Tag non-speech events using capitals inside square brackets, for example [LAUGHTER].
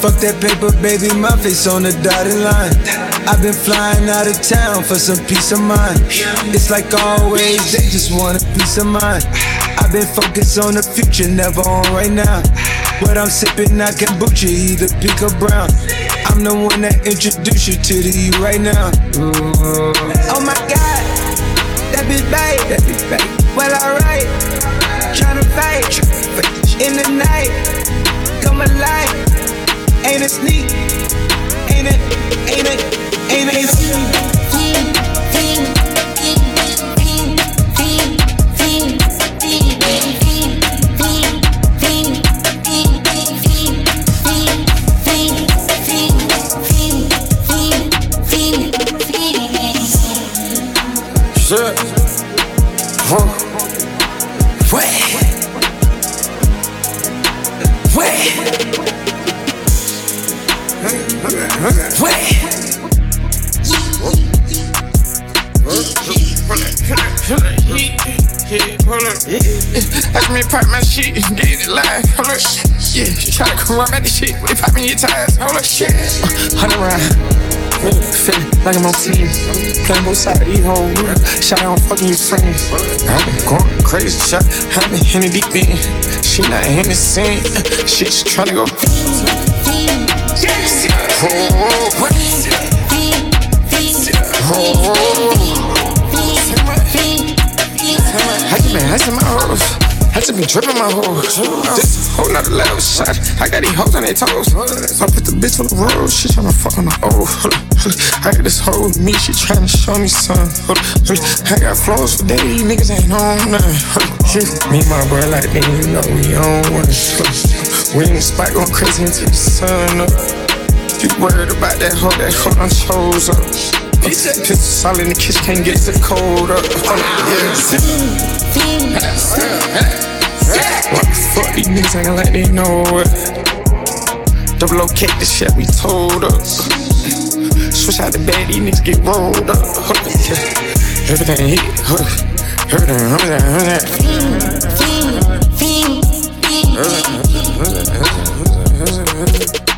Fuck that paper, baby, my face on the dotted line. I've been flying out of town for some peace of mind. It's like always, they just want a peace of mind. I've been focused on the future, never on right now. What I'm sipping, I kombucha, either pink or brown. I'm the one that introduced you to the you right now. Ooh. Oh my god, that bitch bait, that bitch bait. Well, alright, Watch me pop my shit, get it live. Hold up, yeah. Try to come run back the shit, we popping your tires. Hold up, shit. Uh, Hundred round. Feeling like I'm on TV. Playing both sides of these hoes. Shot out fucking your friends. I'm going crazy. Shot, I'm in the deep end. She not in the scene. She just tryna go. Oh, oh, oh. I just been dripping my hoes. This whole nother level shot. I got these hoes on their toes. So I put the bitch on the road. She tryna fuck on the hoe. I got this hoe with me. She tryna show me some. I got flows for days. Niggas ain't on nothing. Me and my bro like me. You know we on one. We in the spot going crazy until the sun up. You worried about that hoe? That hoe done chose up. Pistol all in the kitchen, can't get the cold up. What [LAUGHS] the why the Fuck these niggas, acting like they know it. Double O this shit we told us. Switch out the bag, these niggas get rolled up. Yeah. Everything hit, huh? everything, everything, everything. everything, everything, everything